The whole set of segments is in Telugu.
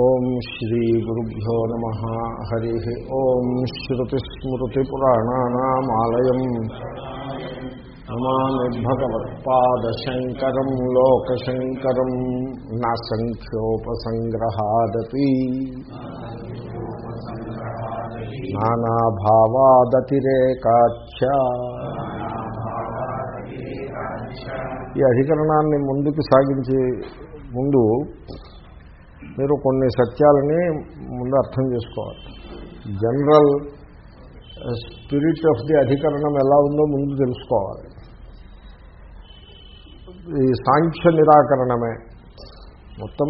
ఓం శ్రీ గురుభ్యో నమ. హరి ఓం శ్రుతిస్మృతిపురాణానామాలయం. నమామి భగవత్పాదశంకరం లోకశంకరం నా సంఖ్యోపసంగ్రహాదపి నానాభావాదతిరేకాచ ఈ అధికరణాన్ని ముందుకు సాగించే ముందు మీరు కొన్ని సత్యాలని ముందు అర్థం చేసుకోవాలి. జనరల్ స్పిరిట్ ఆఫ్ ది అధికరణం ఎలా ఉందో ముందు తెలుసుకోవాలి. ఈ సాంఖ్య నిరాకరణమే మొత్తం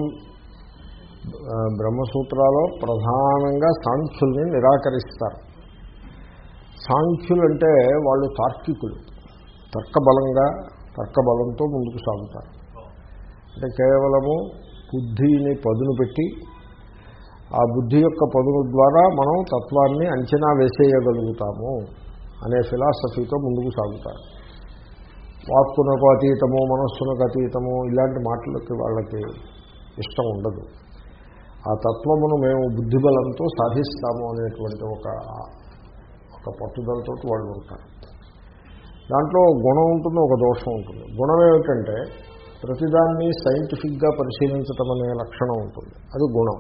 uh, బ్రహ్మసూత్రాలో ప్రధానంగా సాంఖ్యుల్ని నిరాకరిస్తారు. సాంఖ్యులు అంటే వాళ్ళు తార్కికులు. తర్కబలంగా తర్కబలంతో ముందుకు సాగుతారు. అంటే కేవలము బుద్ధిని పదును పెట్టి ఆ బుద్ధి యొక్క పదును ద్వారా మనం తత్వాన్ని అంచనా వేసేయగలుగుతాము అనే ఫిలాసఫీతో ముందుకు సాగుతారు. వాక్కునకు అతీతము మనస్సునకు అతీతము ఇలాంటి మాటలకి వాళ్ళకి ఇష్టం ఉండదు. ఆ తత్వమును మేము బుద్ధిబలంతో సాధిస్తాము అనేటువంటి ఒక ఒక పట్టుదలతో వాళ్ళు ఉంటారు. దాంట్లో గుణం ఉంటుంది ఒక దోషం ఉంటుంది. గుణం ఏమిటంటే ప్రతిదాన్ని సైంటిఫిక్గా పరిశీలించటం అనే లక్షణం ఉంటుంది. అది గుణం.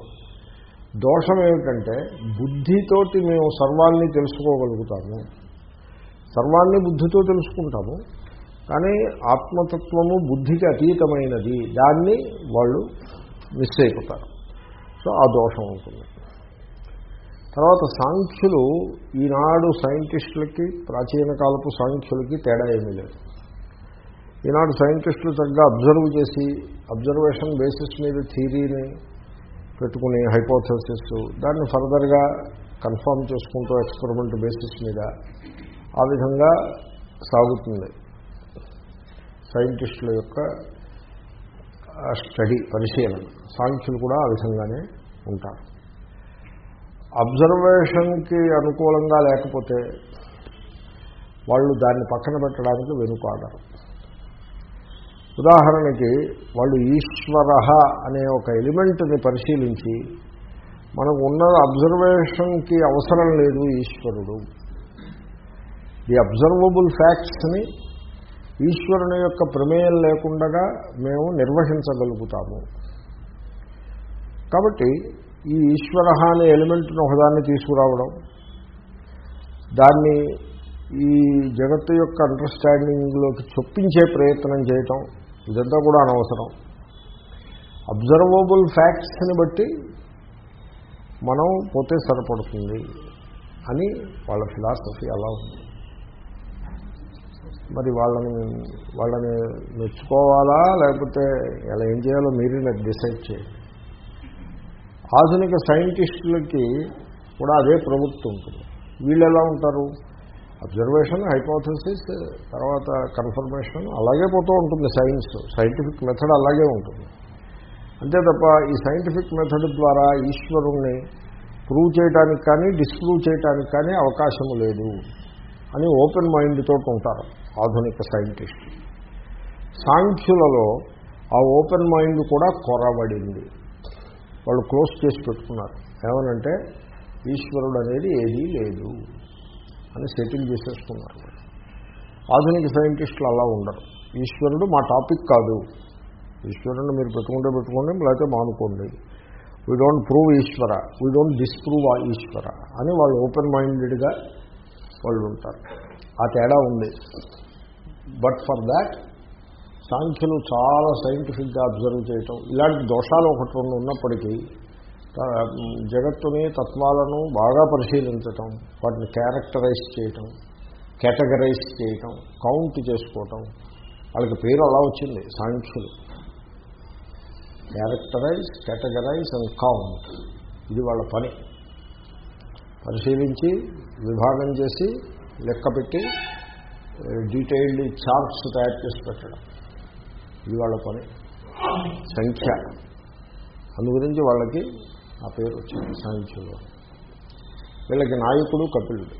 దోషం ఏమిటంటే బుద్ధితోటి మేము సర్వాన్ని తెలుసుకోగలుగుతాము. సర్వాన్ని బుద్ధితో తెలుసుకుంటాము. కానీ ఆత్మతత్వము బుద్ధికి అతీతమైనది. దాన్ని వాళ్ళు మిస్ అయిపోతారు. సో ఆ దోషం ఉంటుంది. తర్వాత సాంఖ్యులు ఈనాడు సైంటిస్టులకి ప్రాచీన కాలపు సాంఖ్యులకి తేడా ఏమీ లేదు. ఈనాడు సైంటిస్టులు చక్కగా అబ్జర్వ్ చేసి అబ్జర్వేషన్ బేసిస్ మీద థీరీని పెట్టుకుని హైపోథసిస్ దాన్ని ఫర్దర్గా కన్ఫర్మ్ చేసుకుంటూ ఎక్స్పెరిమెంట్ బేసిస్ మీద ఆ విధంగా సాగుతుంది. సైంటిస్టుల యొక్క స్టడీ పరిశీలన సాంఖ్యులు కూడా ఆ విధంగానే ఉంటారు. అబ్జర్వేషన్కి అనుకూలంగా లేకపోతే వాళ్ళు దాన్ని పక్కన పెట్టడానికి వెనుకాడరు. ఉదాహరణకి వాళ్ళు ఈశ్వర అనే ఒక ఎలిమెంట్ని పరిశీలించి మనకు ఉన్న అబ్జర్వేషన్కి అవసరం లేదు ఈశ్వరుడు. ది అబ్జర్వబుల్ ఫ్యాక్ట్స్ని ఈశ్వరుని యొక్క ప్రమేయం లేకుండా మేము నిర్వహించగలుగుతాము. కాబట్టి ఈ ఈశ్వర అనే ఎలిమెంట్ను ఒకదాన్ని తీసుకురావడం దాన్ని ఈ జగత్తు యొక్క అండర్స్టాండింగ్లోకి చొప్పించే ప్రయత్నం చేయటం ఇదంతా కూడా అనవసరం. అబ్జర్వబుల్ ఫ్యాక్ట్స్ని బట్టి మనం పోతే సరిపడుతుంది అని వాళ్ళ ఫిలాసఫీ అలా ఉంది. మరి వాళ్ళని వాళ్ళని మెచ్చుకోవాలా? లేకపోతే ఎలా ఏం చేయాలో మీరే నాకు డిసైడ్ చేయండి. ఆధునిక సైంటిస్టులకి కూడా అదే ప్రవృత్తి ఉంటుంది. వీళ్ళు ఎలా ఉంటారు? అబ్జర్వేషన్ హైపోథసిస్ తర్వాత కన్ఫర్మేషన్ అలాగే పోతూ ఉంటుంది సైన్స్. సైంటిఫిక్ మెథడ్ అలాగే ఉంటుంది. అంతే తప్ప ఈ సైంటిఫిక్ మెథడ్ ద్వారా ఈశ్వరుణ్ణి ప్రూవ్ చేయడానికి కానీ డిస్ప్రూవ్ చేయడానికి కానీ అవకాశము లేదు అని ఓపెన్ మైండ్ తోటి ఉంటారు ఆధునిక సైంటిస్ట్. సాంఖ్యులలో ఆ ఓపెన్ మైండ్ కూడా కొరబడింది వాళ్ళు క్లోజ్ చేసి పెట్టుకున్నారు. ఏమనంటే ఈశ్వరుడు అనేది ఏదీ లేదు. అని సెటిల్ చేసేసుకున్నారు. ఆధునిక సైంటిస్టులు అలా ఉండరు. ఈశ్వరుడు మా టాపిక్ కాదు. ఈశ్వరుడు మీరు పెట్టుకుంటే పెట్టుకోండి లేకపోతే మానుకోండి. We don't prove Ishwara we don't disprove ఆ ఈశ్వర అని వాళ్ళు ఓపెన్ మైండెడ్గా వాళ్ళు ఉంటారు. ఆ తేడా ఉంది. బట్ ఫర్ దాట్ సాంఖ్యులు చాలా సైంటిఫిక్గా అబ్జర్వ్ చేయటం. ఇలాంటి దోషాలు ఒకటి రెండు ఉన్నప్పటికీ జగత్తుని తత్వాలను బాగా పరిశీలించటం వాటిని క్యారెక్టరైజ్ చేయటం కేటగరైజ్ చేయటం కౌంట్ చేసుకోవటం వాళ్ళకి పేరు అలా వచ్చింది సాంఖ్యులు. Characterize categorize and count. ఇది వాళ్ళ పని. పరిశీలించి విభాగం చేసి లెక్క పెట్టి డీటెయిల్డ్ చార్ట్స్ తయారు చేసి పెట్టడం. ఇది వాళ్ళ పని. సంఖ్య. అందు గురించి వాళ్ళకి ఆ పేరు వచ్చింది సాంఖ్యులు. వీళ్ళకి నాయకుడు కపిలుడు.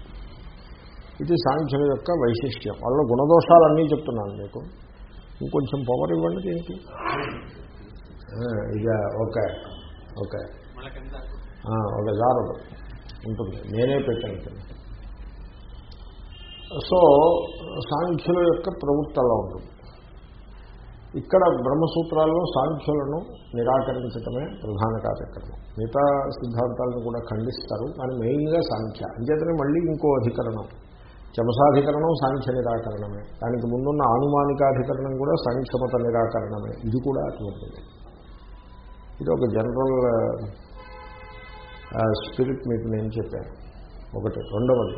ఇది సాంఖ్యుల యొక్క వైశిష్ట్యం. వాళ్ళ గుణదోషాలన్నీ చెప్తున్నాను మీకు. ఇంకొంచెం పవర్ ఇవ్వండి దీనికి. ఇక ఓకే ఓకే. ఒక జారదు ఉంటుంది. నేనే పెట్టాను. సో సాంఖ్యుల యొక్క ప్రవృత్తి అలా ఉంటుంది. ఇక్కడ బ్రహ్మసూత్రాల్లో సాంఖ్యులను నిరాకరించటమే ప్రధాన కార్యక్రమం. మిగతా సిద్ధాంతాలను కూడా ఖండిస్తారు కానీ మెయిన్గా సాంఖ్య. అంచేతనే మళ్ళీ ఇంకో అధికరణం. చమసాధికరణం సాంఖ్య నిరాకరణమే. దానికి ముందున్న ఆనుమానికాధికరణం కూడా సాంఖ్యమత నిరాకరణమే. ఇది కూడా అటువంటిది. ఇది ఒక జనరల్ స్పిరిట్ మీకు నేను చెప్పాను. ఒకటి. రెండవది.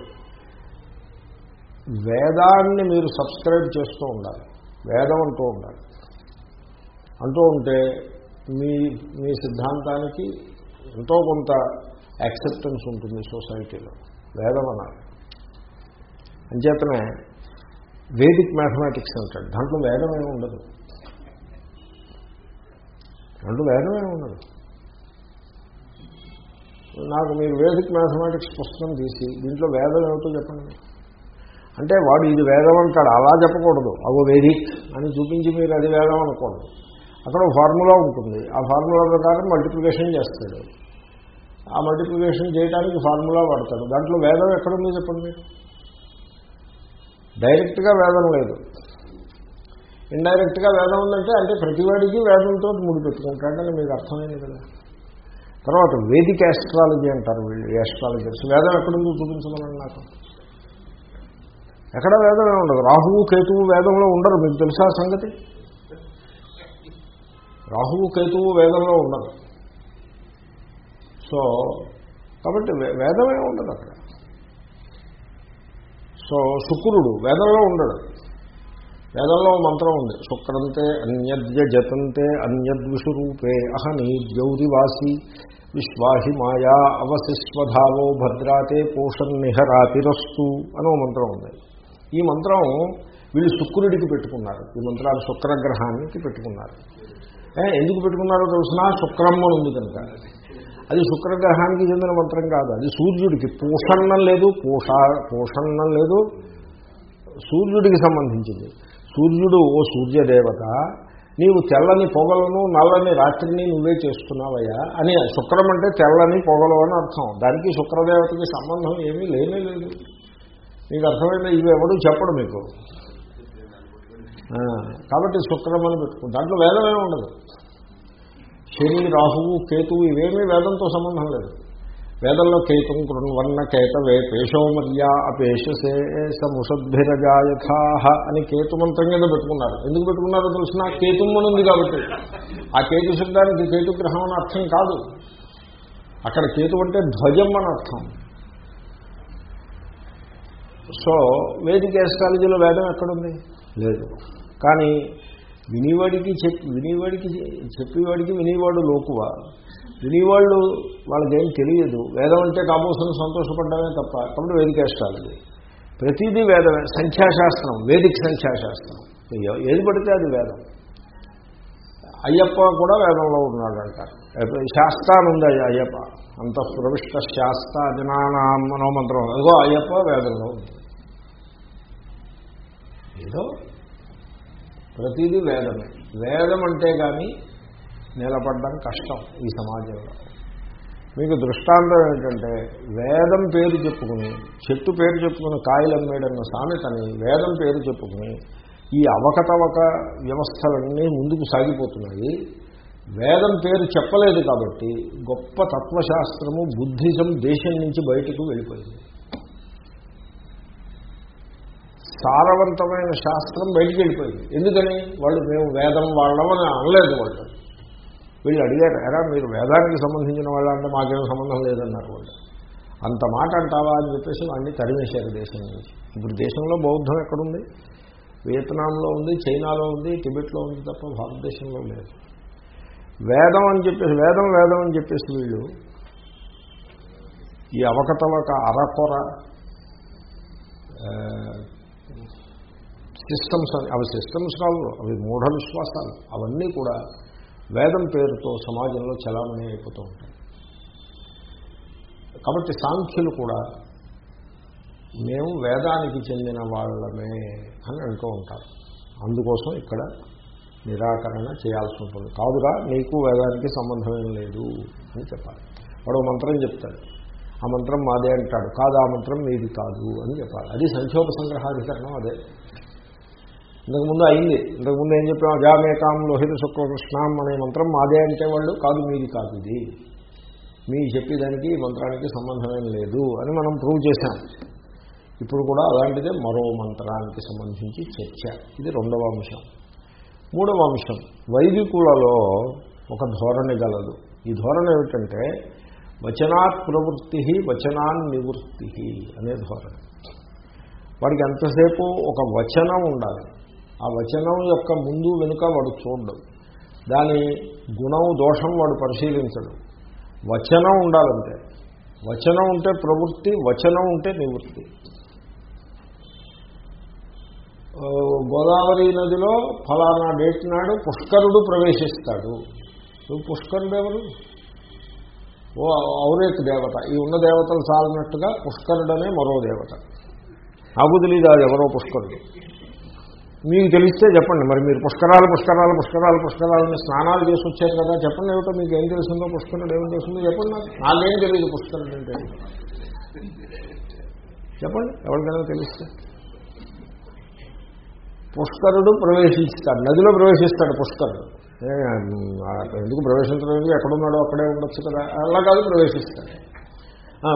వేదాన్ని మీరు సబ్స్క్రైబ్ చేస్తూ ఉండాలి. వేదం అంటూ ఉండాలి. అంటూ ఉంటే మీ మీ సిద్ధాంతానికి ఎంతో కొంత యాక్సెప్టెన్స్ ఉంటుంది సొసైటీలో వేదం అనాలి అంచేతనే వేదిక్ మ్యాథమెటిక్స్ అంటాడు. దాంట్లో వేదమే ఉండదు. దాంట్లో వేదమే ఉండదు. నాకు మీరు వేదిక్ మ్యాథమెటిక్స్ పుస్తకం తీసి దీంట్లో వేదం ఏమిటో చెప్పండి. అంటే వాడు ఇది వేదం అంటాడు అలా చెప్పకూడదు. అగో వేదిక్ అని చూపించి మీరు అది వేదం అనకూడదు అక్కడ ఫార్ములా ఉంటుంది. ఆ ఫార్ములా ప్రకారం మల్టిప్లికేషన్ చేస్తాడు. ఆ మల్టిప్లికేషన్ చేయడానికి ఫార్ములా వాడతాడు. దాంట్లో వేదం ఎక్కడుందో చెప్పండి. డైరెక్ట్గా వేదం లేదు. ఇండైరెక్ట్గా వేదం ఉందంటే అంటే ప్రతివాడికి వేదంతో ముడిపెట్టుకుంటాడని మీకు అర్థమైంది కదా. తర్వాత వేదిక యాస్ట్రాలజీ అంటారు వీళ్ళు యాస్ట్రాలజర్స్ వేదం ఎక్కడుందో చూపించమని నాకు. ఎక్కడ వేదమే ఉండదు. రాహువు కేతువు వేదంలో ఉండరు. మీకు తెలుసా సంగతి? రాహువు కేతువు వేదంలో ఉండదు. సో కాబట్టి వేదమే ఉండదు అక్కడ. సో శుక్రుడు వేదంలో ఉండడు. వేదంలో మంత్రం ఉంది. శుక్రంతే అన్యద్య జతంతే అన్యద్విషురూపే అహని ద్యౌరివాసి విశ్వాహి మాయా అవశిష్వధావో భద్రాతే పోషన్ నిహరాతిరస్తు అని మంత్రం ఉంది. ఈ మంత్రం వీళ్ళు శుక్రుడికి పెట్టుకున్నారు. ఈ మంత్రాలు శుక్రగ్రహానికి పెట్టుకున్నారు. ఎందుకు పెట్టుకున్నారో తెలుసిన? శుక్రమ్మ ఉంది కనుక. అది శుక్రగ్రహానికి చెందిన మంత్రం కాదు. అది సూర్యుడికి. పోషణం లేదు పోష పోషణం లేదు. సూర్యుడికి సంబంధించింది. సూర్యుడు ఓ సూర్యదేవత నీవు తెల్లని పొగలను నల్లని రాత్రిని నువ్వే చేస్తున్నావయ్యా అని శుక్రం అంటే తెల్లని పొగలు అని అర్థం. దానికి శుక్రదేవతకి సంబంధం ఏమీ లేనే లేదు. మీకు అర్థమైందా? ఇవి ఎవడు చెప్పడు మీకు. కాబట్టి శుక్రమని అని పెట్టుకో దాంట్లో వేదమే ఉండదు. శని రాహువు కేతువు ఇవేమీ వేదంతో సంబంధం లేదు. వేదంలో కేతుం కృణ్వన్న కేతవే పేషోమర్యా అపేషసే సముషద్భిరజాయథా అని కేతు మంత్రం కింద పెట్టుకున్నారు. ఎందుకు పెట్టుకున్నారో తెలిసిన కేతుం అని ఉంది కాబట్టి. ఆ కేతు శబ్దానికి కేతు గ్రహం అని అర్థం కాదు. అక్కడ కేతు అంటే ధ్వజం అని అర్థం. సో వేదిక ఎస్ట్రాలజీలో వేదం ఎక్కడుంది? లేదు. కానీ వినివాడికి చెప్పి వినివాడికి చెప్పేవాడికి వినివాడు లోకువ. వినివాళ్ళు వాళ్ళకేం తెలియదు. వేదం అంటే కాబోసిన సంతోషపడ్డమే తప్ప కాబట్టి వేదికేష్టాలు ప్రతిదీ వేదమే. సంఖ్యాశాస్త్రం వేదిక సంఖ్యాశాస్త్రం. ఏది పడితే అది వేదం. అయ్యప్ప కూడా వేదంలో ఉన్నాడు అంటారు శాస్త్ర అని ఉంది అయ్యప్ప. అంత ప్రవిష్ట శాస్త్ర అజనానాం మనోమంత్రం. అదిగో అయ్యప్ప వేదంలో ఉంది. ఏదో ప్రతిదీ వేదమే వేదం అంటే కానీ నిలబడడం కష్టం ఈ సమాజంలో. మీకు దృష్టాంతం ఏంటంటే వేదం పేరు చెప్పుకుని చెట్టు పేరు చెప్పుకుని కాయలు అమ్మేడన్న సామెతని వేదం పేరు చెప్పుకుని ఈ అవకతవక వ్యవస్థలన్నీ ముందుకు సాగిపోతున్నాయి. వేదం పేరు చెప్పలేదు కాబట్టి గొప్ప తత్వశాస్త్రము బుద్ధిజం దేశం నుంచి బయటకు వెళ్ళిపోయింది. సారవంతమైన శాస్త్రం బయటికి వెళ్ళిపోయింది. ఎందుకని? వాళ్ళు మేము వేదం వాళ్ళమని అనలేదు వాళ్ళు. వీళ్ళు అడిగారు ఎరా మీరు వేదానికి సంబంధించిన వాళ్ళ అంటే మాకేం సంబంధం లేదన్నారు వాళ్ళు. అంత మాట అంటావా? అని చెప్పేసి వాడిని తరిమేశారు దేశం నుంచి. ఇప్పుడు దేశంలో బౌద్ధం ఎక్కడుంది? వియత్నాంలో ఉంది చైనాలో ఉంది టిబెట్లో ఉంది తప్ప భారతదేశంలో లేదు. వేదం అని చెప్పేసి వేదం వేదం అని చెప్పేసి వీళ్ళు ఈ అవకతవక అరకొర సిస్టమ్స్ అని అవి సిస్టమ్స్ కావు అవి మూఢ విశ్వాసాలు. అవన్నీ కూడా వేదం పేరుతో సమాజంలో చలామణి అయిపోతూ ఉంటాయి. కాబట్టి సాంఖ్యులు కూడా మేము వేదానికి చెందిన వాళ్ళమే అని అంటూ ఉంటారు. అందుకోసం ఇక్కడ నిరాకరణ చేయాల్సి ఉంటుంది. కాదురా నీకు వేదానికి సంబంధం ఏం లేదు అని చెప్పాలి. వాడు మంత్రం చెప్తాడు. ఆ మంత్రం మాదే అంటాడు. కాదు ఆ మంత్రం మీది కాదు అని చెప్పాలి. అది సంక్షోభ అదే. ఇంతకుముందు అయింది. ఇంతకుముందు ఏం చెప్పాం? అజామేకాం లోహిత శుక్రకృష్ణాం అనే మంత్రం మాదే అంటే వాళ్ళు కాదు మీది కాదు ఇది. మీ చెప్పేదానికి ఈ మంత్రానికి సంబంధమేం లేదు అని మనం ప్రూవ్ చేశాం. ఇప్పుడు కూడా అలాంటిదే మరో మంత్రానికి సంబంధించి చర్చ. ఇది రెండవ అంశం. మూడవ అంశం. వైదికులలో ఒక ధోరణి గలదు. ఈ ధోరణి ఏమిటంటే వచనాత్ ప్రవృత్తి వచనాన్ నివృత్తి అనే ధోరణి. వాడికి ఎంతసేపు ఒక వచనం ఉండాలి. ఆ వచనం యొక్క ముందు వెనుక వాడు చూడడు. దాని గుణం దోషం వాడు పరిశీలించడు. వచనం ఉండాలంటే. వచనం ఉంటే ప్రవృత్తి వచనం ఉంటే నివృత్తి. గోదావరి నదిలో ఫలానా డేట్ నాడు పుష్కరుడు ప్రవేశిస్తాడు. నువ్వు పుష్కరుడు ఎవరు? ఓ ఔరేక్ దేవత. ఈ ఉన్న దేవతలు సాగినట్టుగా పుష్కరుడనే మరో దేవత. నాకు తెలియదు అది ఎవరో పుష్కరుడు. మీకు తెలిస్తే చెప్పండి. మరి మీరు పుష్కరాలు పుష్కరాలు పుష్కరాలు పుష్కరాలని స్నానాలు చేసి వచ్చారు కదా చెప్పండి ఏమిటో మీకు ఏం తెలిసిందో పుష్కరుడు ఏం తెలిసిందో చెప్పండి నాకేం. తెలియదు పుష్కరుడు అంటే చెప్పండి ఎవరికైనా తెలిస్తే. పుష్కరుడు ప్రవేశిస్తాడు. నదిలో ప్రవేశిస్తాడు పుష్కరుడు. ఎందుకు ప్రవేశించడం ఎక్కడున్నాడో అక్కడే ఉండొచ్చు కదా. అలా కాదు ప్రవేశిస్తాడు.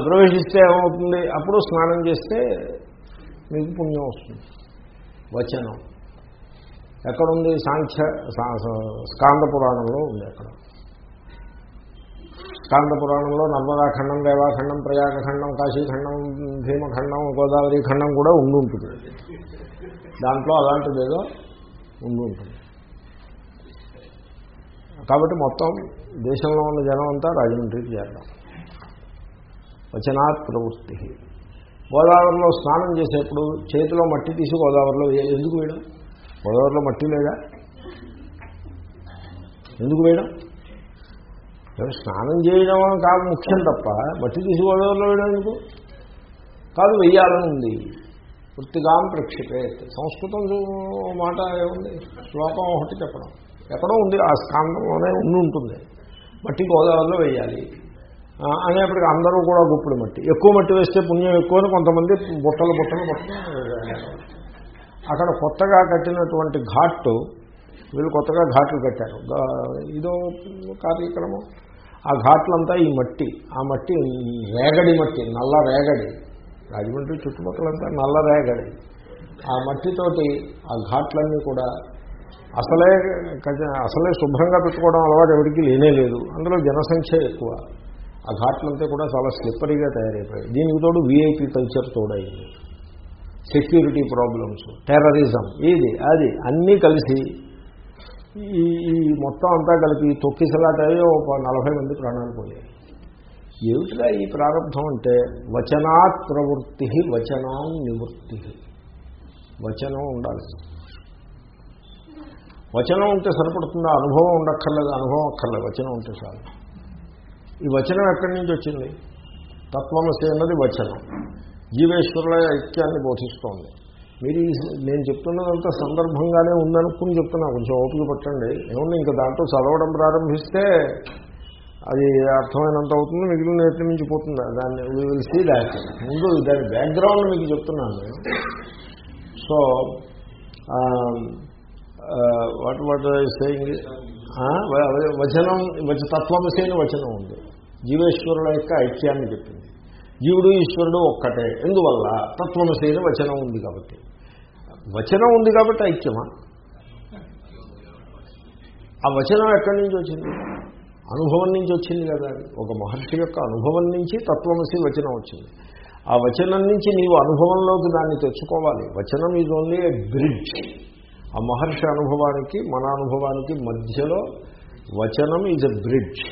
ప్రవేశిస్తే ఏమవుతుంది? అప్పుడు స్నానం చేస్తే మీకు పుణ్యం వస్తుంది. వచనం. ఎక్కడుంది? సాంఖ్య సా- స్కాంద పురాణంలో ఉంది అక్కడ. స్కాంద పురాణంలో నర్మదాఖండం దేవాఖండం ప్రయాగఖండం కాశీఖండం భీమఖండం గోదావరి ఖండం కూడా ఉండి ఉంటుంది. దాంట్లో అలాంటిది ఏదో ఉండి ఉంటుంది. కాబట్టి మొత్తం దేశంలో ఉన్న జనం అంతా రాజమండ్రికి చేరడం. వచనాత్ ప్రవృత్తి. గోదావరిలో స్నానం చేసేప్పుడు చేతిలో మట్టి తీసి గోదావరిలో ఎందుకు వేయడం? గోదావరిలో మట్టి లేదా? ఎందుకు వేయడం? స్నానం చేయడం కాదు ముఖ్యం తప్ప. మట్టి తీసి గోదావరిలో వేయడం ఎందుకు? కాదు వెయ్యాలని ఉంది. వృత్తిగాం ప్రక్షిపే. సంస్కృతం మాట ఏముంది? శ్లోకం ఒకటి చెప్పడం. ఎక్కడో ఉంది ఆ స్కాందంలోనే ఉండి ఉంటుంది. మట్టి గోదావరిలో వేయాలి. అనేప్పటికీ అందరూ కూడా గుప్పుడు మట్టి. ఎక్కువ మట్టి వేస్తే పుణ్యం ఎక్కువ కొంతమంది బుట్టలు బుట్టలు బుట్టలు అక్కడ కొత్తగా కట్టినటువంటి ఘాట్ వీళ్ళు కొత్తగా ఘాట్లు కట్టారు. ఇదో కార్యక్రమం. ఆ ఘాట్లంతా ఈ మట్టి ఆ మట్టి రేగడి మట్టి నల్ల రేగడి. రాజమండ్రి చుట్టుపక్కలంతా నల్ల రేగడి. ఆ మట్టితోటి ఆ ఘాట్లన్నీ కూడా అసలే అసలే శుభ్రంగా పెట్టుకోవడం అలవాటు ఎవరికి లేనే లేదు. అందులో జనసంఖ్య ఎక్కువ. ఆ ఘాట్లంతా కూడా చాలా స్లిప్పరీగా తయారైపోయాయి. దీనికి తోడు వీఐపీ కల్చర్ తోడైంది. సెక్యూరిటీ ప్రాబ్లమ్స్ టెర్రరిజం ఇది అది అన్నీ కలిసి ఈ ఈ మొత్తం అంతా కలిపి తొక్కిసలాట ఒక నలభై మంది ప్రాణాలు పోయాయి. ఏమిటిగా ఈ ప్రారంభం అంటే? వచనాత్ ప్రవృత్తి వచనాన్ నివృత్తి. వచనం ఉండాలి. వచనం ఉంటే సరిపడుతుందా? అనుభవం ఉండక్కర్లేదు అనుభవం అక్కర్లేదు వచనం ఉంటే చాలు. ఈ వచనం ఎక్కడి నుంచి వచ్చింది? తత్వమసి అన్నది వచనం. జీవేశ్వరుల ఐక్యాన్ని బోధిస్తోంది. మీరు నేను చెప్తున్నదంతా సందర్భంగానే ఉందనుకుని చెప్తున్నా. కొంచెం ఓపిక పట్టండి. ఏమన్నా ఇంకా దాంట్లో చదవడం ప్రారంభిస్తే అది అర్థమైనంత అవుతుంది. మిగిలిన ఎట్ల నుంచి పోతుంది. దాన్ని విల్ సీ దాట్ ముందు దాని బ్యాక్గ్రౌండ్ మీకు చెప్తున్నాను. నేను సో వాట్ వాట్ సేయింగ్ వచనం వచ తత్వమసి వచనం ఉంది. జీవేశ్వరుల యొక్క ఐక్యాన్ని చెప్పింది. జీవుడు ఈశ్వరుడు ఒక్కటే. ఎందువల్ల? తత్వమసి అని వచనం ఉంది కాబట్టి. వచనం ఉంది కాబట్టి ఐక్యమా? ఆ వచనం ఎక్కడి నుంచి వచ్చింది? అనుభవం నుంచి వచ్చింది కదా ఒక మహర్షి యొక్క అనుభవం నుంచి తత్వమసి వచనం వచ్చింది. ఆ వచనం నుంచి నీవు అనుభవంలోకి దాన్ని తెచ్చుకోవాలి. వచనం ఈజ్ ఓన్లీ ఏ బ్రిడ్జ్ ఆ మహర్షి అనుభవానికి మన అనుభవానికి మధ్యలో వచనం ఈజ్ ఎ బ్రిడ్జ్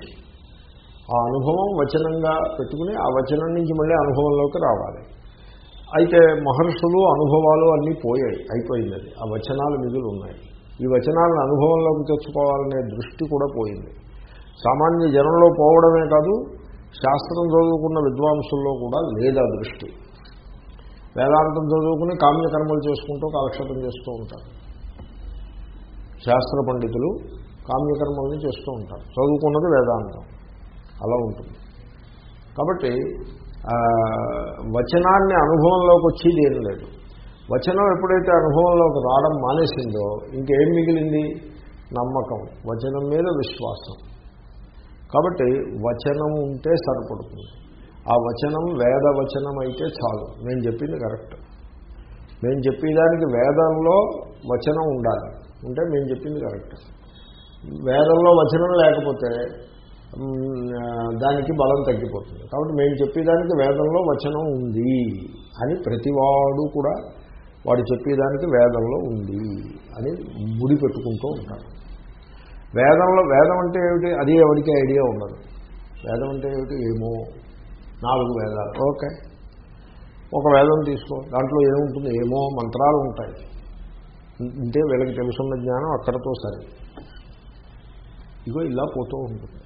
ఆ అనుభవం వచనంగా పెట్టుకుని ఆ వచనం నుంచి మళ్ళీ అనుభవంలోకి రావాలి. అయితే మహర్షులు అనుభవాలు అన్నీ పోయాయి అయిపోయింది. ఆ వచనాలు మిగులు ఉన్నాయి. ఈ వచనాలను అనుభవంలోకి తెచ్చుకోవాలనే దృష్టి కూడా పోయింది. సామాన్య జనంలో పోవడమే కాదు శాస్త్రం చదువుకున్న విద్వాంసుల్లో కూడా లేదా దృష్టి. వేదాంతం చదువుకుని కామ్యకర్మలు చేసుకుంటూ కాలక్షేపం చేస్తూ ఉంటారు. శాస్త్ర పండితులు కామ్యకర్మల్ని చేస్తూ ఉంటారు. చదువుకున్నది వేదాంతం. అలా ఉంటుంది. కాబట్టి వచనాన్ని అనుభవంలోకి వచ్చేది ఏం లేదు. వచనం ఎప్పుడైతే అనుభవంలోకి రావడం మానేసిందో ఇంకేం మిగిలింది? నమ్మకం. వచనం మీద విశ్వాసం. కాబట్టి వచనం ఉంటే సరిపడుతుంది. ఆ వచనం వేద వచనం అయితే చాలు. నేను చెప్పింది కరెక్ట్. నేను చెప్పేదానికి వేదంలో వచనం ఉండాలి. ఉంటే మేము చెప్పింది కరెక్ట్. వేదంలో వచనం లేకపోతే దానికి బలం తగ్గిపోతుంది. కాబట్టి మేము చెప్పేదానికి వేదంలో వచనం ఉంది అని ప్రతివాడు కూడా వాడు చెప్పేదానికి వేదంలో ఉంది అని ముడి పెట్టుకుంటూ ఉంటారు వేదంలో వేదం అంటే ఏమిటి? అది ఎవరికి ఐడియా ఉండదు. వేదం అంటే ఏమిటి? ఏమో నాలుగు వేదాలు. ఓకే. ఒక వేదం తీసుకో. దాంట్లో ఏముంటుంది? ఏమో మంత్రాలు ఉంటాయి. అంటే వీళ్ళకి తెలుసున్న జ్ఞానం అక్కడతో సరే. ఇగో ఇలా పోతూ ఉంటుంది.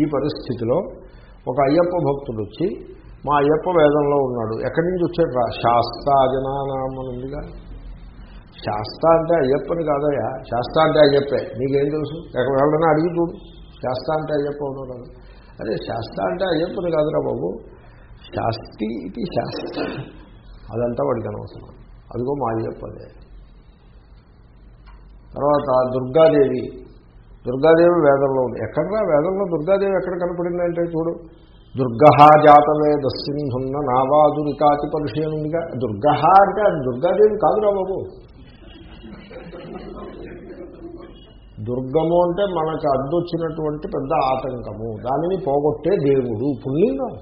ఈ పరిస్థితిలో ఒక అయ్యప్ప భక్తుడు వచ్చి మా అయ్యప్ప వేదంలో ఉన్నాడు. ఎక్కడి నుంచి వచ్చాడు రా శాస్త్రాజనానామని ఉందిగా. శాస్త్ర అంటే అయ్యప్పని కాదయ్యా. శాస్త్ర అంటే అయ్యప్పే. నీకేం తెలుసు? ఎక్కడ వెళ్ళడన్నా అడిగి చూడు. శాస్త్ర అంటే అయ్యప్ప ఉన్నాడు. అదే శాస్త్ర అంటే అయ్యప్పని కాదురా బాబు. శాస్తి ఇది శాస్త్ర. అదంతా వాడికి అనవసరం. అదిగో మా అయ్యప్పదే. తర్వాత దుర్గాదేవి దుర్గాదేవి వేదంలో ఉంది. ఎక్కడరా వేదంలో దుర్గాదేవి ఎక్కడ కనపడిందంటే చూడు. దుర్గహ జాతవేద సింధున్న నావాదురికాతి పరిశీలనగా దుర్గహ అంటే అది దుర్గాదేవి కాదురా బాబు. దుర్గము అంటే మనకు అడ్డొచ్చినటువంటి పెద్ద ఆటంకము. దానిని పోగొట్టే దేవుడు. పుల్లింగం.